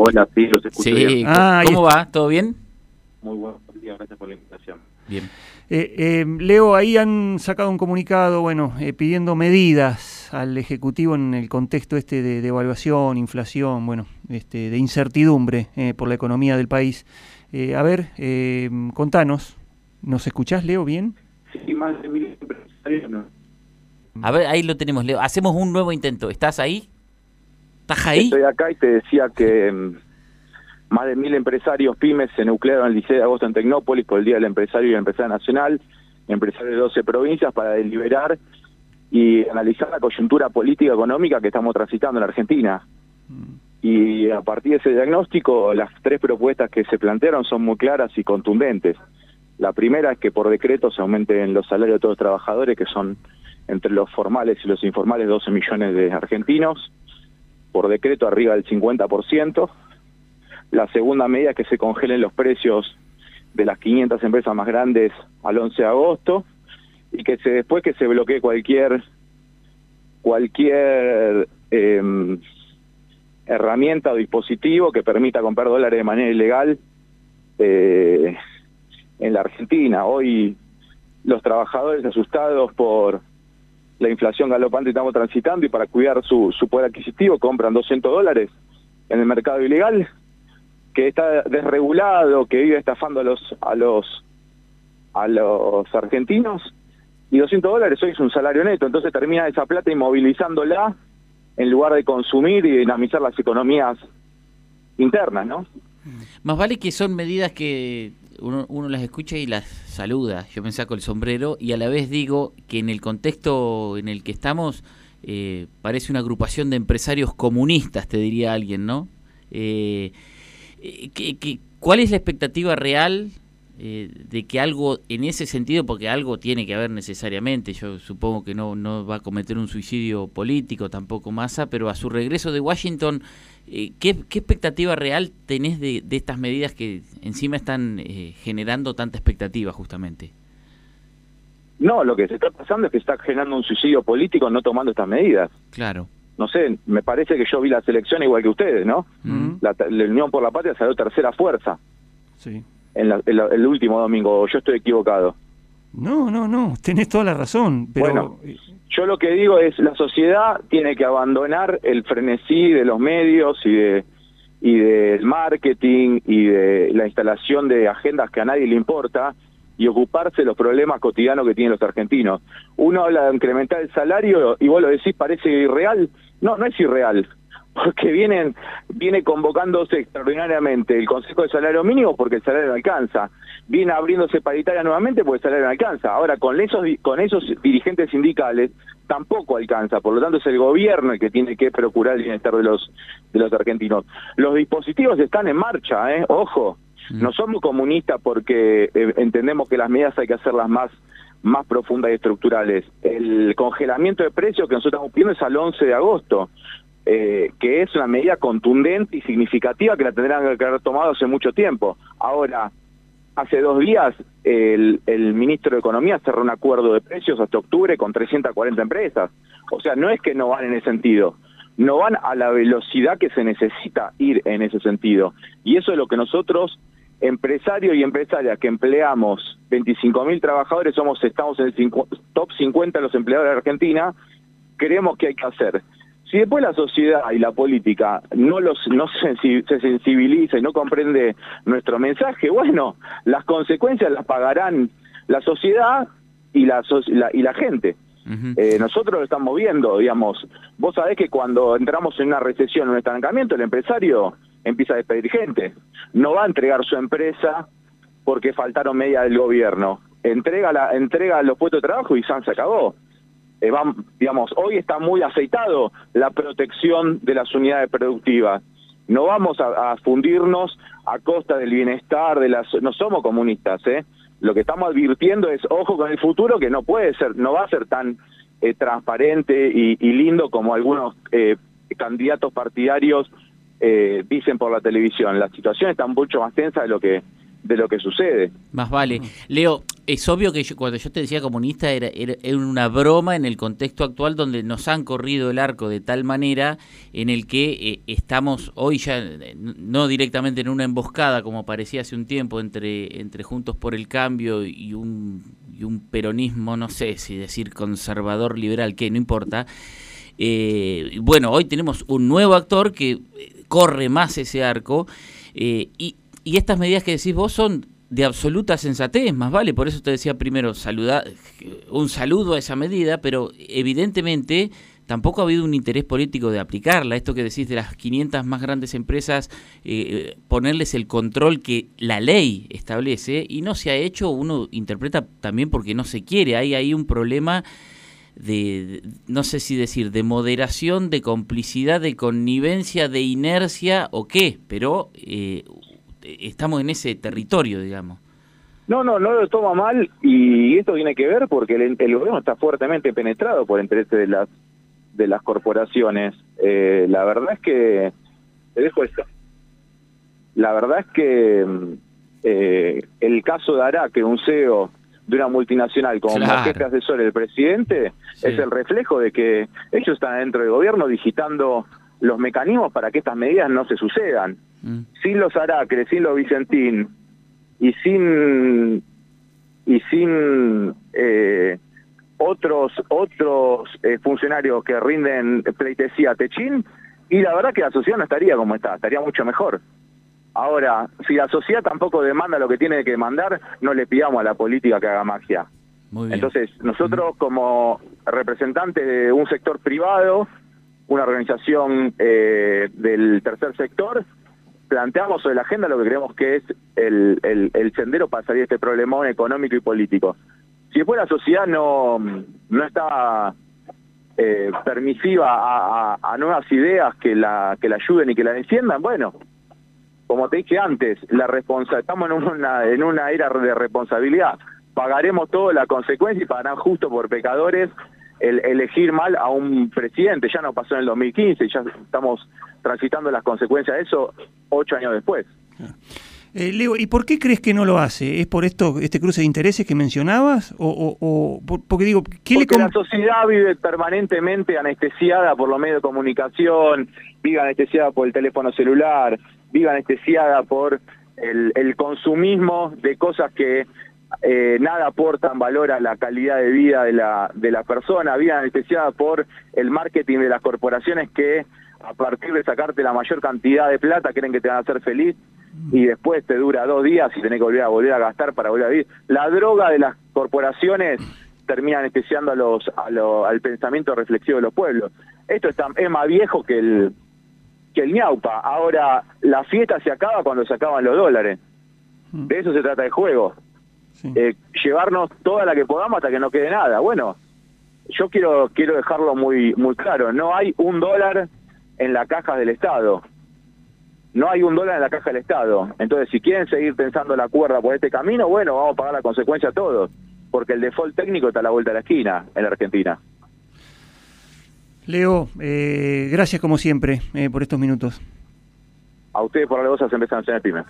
Hola, sí, los escucho Sí, bien. Ah, ¿cómo va? ¿Todo bien? Muy buenos días, gracias por la invitación. Bien. Eh, eh, Leo, ahí han sacado un comunicado, bueno, eh, pidiendo medidas al Ejecutivo en el contexto este de devaluación, inflación, bueno, este, de incertidumbre eh, por la economía del país. Eh, a ver, eh, contanos, ¿nos escuchás, Leo, bien? Sí, más de mil empresarios, ¿no? A ver, ahí lo tenemos, Leo. Hacemos un nuevo intento. ¿Estás ahí? Estoy acá y te decía que mm, más de mil empresarios pymes se nuclearon el 16 de agosto en Tecnópolis por el Día del Empresario y la Empresa Nacional, empresarios de 12 provincias para deliberar y analizar la coyuntura política económica que estamos transitando en Argentina. Y a partir de ese diagnóstico, las tres propuestas que se plantearon son muy claras y contundentes. La primera es que por decreto se aumenten los salarios de todos los trabajadores, que son entre los formales y los informales 12 millones de argentinos, por decreto arriba del 50%. La segunda medida es que se congelen los precios de las 500 empresas más grandes al 11 de agosto y que se después que se bloquee cualquier cualquier eh, herramienta o dispositivo que permita comprar dólares de manera ilegal eh, en la Argentina. Hoy los trabajadores asustados por la inflación galopante estamos transitando y para cuidar su, su poder adquisitivo compran 200 dólares en el mercado ilegal que está desregulado, que vive estafando a los a los a los argentinos y 200 dólares hoy es un salario neto, entonces termina esa plata inmovilizándola en lugar de consumir y dinamizar las economías internas, ¿no? Más vale que son medidas que uno, uno las escucha y las saluda. Yo me saco el sombrero y a la vez digo que en el contexto en el que estamos eh, parece una agrupación de empresarios comunistas, te diría alguien, ¿no? Eh, eh, ¿qué- cuál es la expectativa real eh, de que algo en ese sentido, porque algo tiene que haber necesariamente, yo supongo que no, no va a cometer un suicidio político tampoco Massa, pero a su regreso de Washington, eh, ¿qué, qué expectativa real tenés de, de estas medidas que encima están eh, generando tanta expectativa justamente? No, lo que se está pasando es que está generando un suicidio político no tomando estas medidas. Claro. No sé, me parece que yo vi la selección igual que ustedes, ¿no? Mm. La, la Unión por la Patria salió tercera fuerza Sí. En, la- en la- el último domingo, o yo estoy equivocado. No, no, no, tenés toda la razón, pero... Bueno. Yo lo que digo es, la sociedad tiene que abandonar el frenesí de los medios y de y del marketing y de la instalación de agendas que a nadie le importa y ocuparse de los problemas cotidianos que tienen los argentinos. Uno habla de incrementar el salario y vos lo decís parece irreal. No, no es irreal, porque vienen viene convocándose extraordinariamente el Consejo de Salario Mínimo porque el salario no alcanza. Viene abriéndose paritaria nuevamente porque el salario no alcanza. Ahora, con esos, con esos dirigentes sindicales tampoco alcanza. Por lo tanto, es el gobierno el que tiene que procurar el bienestar de los, de los argentinos. Los dispositivos están en marcha, ¿eh? Ojo. No somos comunistas porque eh, entendemos que las medidas hay que hacerlas más más profundas y estructurales. El congelamiento de precios que nosotros estamos pidiendo es al 11 de agosto, eh, que es una medida contundente y significativa que la tendrán que haber tomado hace mucho tiempo. Ahora, hace dos días el, ministro de Economía cerró un acuerdo de precios hasta octubre con 340 empresas. O sea, no es que no van en ese sentido, no van a la velocidad que se necesita ir en ese sentido. Y eso es lo que nosotros, empresarios y empresarias que empleamos 25 mil trabajadores, somos estamos en el top 50 de los empleadores de Argentina, creemos que hay que hacer. Si después la sociedad y la política no los no se sensibiliza y no comprende nuestro mensaje, bueno, las consecuencias las pagarán la sociedad y la, so- la- y la gente. Eh, nosotros lo estamos viendo, digamos. Vos sabés que cuando entramos en una recesión, en un estancamiento, el empresario empieza a despedir gente. No va a entregar su empresa porque faltaron medidas del gobierno. Entrega, la, entrega los puestos de trabajo y San se acabó. Eh, vam- digamos, hoy está muy aceitado la protección de las unidades productivas. No vamos a, a fundirnos a costa del bienestar de las... No somos comunistas, ¿eh? Lo que estamos advirtiendo es, ojo con el futuro, que no puede ser, no va a ser tan eh, transparente y, y lindo como algunos eh, candidatos partidarios eh, dicen por la televisión. La situación está mucho más tensa de lo que de lo que sucede. Más vale. Leo, es obvio que cuando yo te decía comunista era, era, una broma en el contexto actual donde nos han corrido el arco de tal manera en el que eh, estamos hoy ya no directamente en una emboscada como parecía hace un tiempo entre, entre Juntos por el Cambio y un, y un peronismo, no sé si decir conservador, liberal, que no importa. Eh, bueno, hoy tenemos un nuevo actor que eh, corre más ese arco y, y estas medidas que decís vos son de absoluta sensatez, más vale, por eso te decía primero saluda, un saludo a esa medida, pero evidentemente tampoco ha habido un interés político de aplicarla. Esto que decís de las 500 más grandes empresas, eh, ponerles el control que la ley establece y no se ha hecho, uno interpreta también porque no se quiere. Hay ahí un problema de, no sé si decir, de moderación, de complicidad, de connivencia, de inercia o qué, pero eh, estamos en ese territorio, digamos. No, no, no lo toma mal y esto tiene que ver porque el, gobierno está fuertemente penetrado por el interés de las de las corporaciones. Eh, la verdad es que te dejo esto. La verdad es que eh, el caso de Araque, un CEO de una multinacional como claro. jefe asesor del presidente, es el reflejo de que ellos están dentro del gobierno digitando los mecanismos para que estas medidas no se sucedan. Mm. Sin los Aracres, sin los Vicentín y sin y sin eh, otros otros eh, funcionarios que rinden pleitesía a Techín y la verdad que la sociedad no estaría como está, estaría mucho mejor. Ahora, si la sociedad tampoco demanda lo que tiene que demandar, no le pidamos a la política que haga magia. Entonces, nosotros como representantes de un sector privado, una organización eh, del tercer sector, planteamos sobre la agenda lo que creemos que es el, sendero para salir de este problemón económico y político. Si después la sociedad no, no está eh, permisiva a, nuevas ideas que la, que la ayuden y que la defiendan, bueno, como te dije antes, la responsa estamos en una, en una era de responsabilidad. Pagaremos toda la consecuencia y pagarán justo por pecadores el elegir mal a un presidente. Ya no pasó en el 2015 y ya estamos transitando las consecuencias de eso ocho años después. Eh, Leo, ¿y por qué crees que no lo hace? ¿Es por esto este cruce de intereses que mencionabas? ¿O, o, porque digo, ¿qué porque la sociedad vive permanentemente anestesiada por los medios de comunicación, vive anestesiada por el teléfono celular, vive anestesiada por el, el consumismo de cosas que eh, nada aportan valor a la calidad de vida de la, de la persona, vida anestesiada por el marketing de las corporaciones que a partir de sacarte la mayor cantidad de plata creen que te van a hacer feliz y después te dura dos días y tenés que volver a volver a gastar para volver a vivir. La droga de las corporaciones termina anestesiando a los, a al pensamiento reflexivo de los pueblos. Esto está, es más viejo que el, que el ñaupa. Ahora, la fiesta se acaba cuando se acaban los dólares. De eso se trata el juego. Eh, llevarnos toda la que podamos hasta que no quede nada. Bueno, yo quiero quiero dejarlo muy muy claro. No hay un dólar en la caja del Estado. No hay un dólar en la caja del Estado. Entonces, si quieren seguir pensando la cuerda por este camino, bueno, vamos a pagar la consecuencia todos, porque el default técnico está a la vuelta de la esquina en la Argentina. Leo, eh, gracias como siempre eh, por estos minutos. A ustedes por la voz, a empezar a el pyme.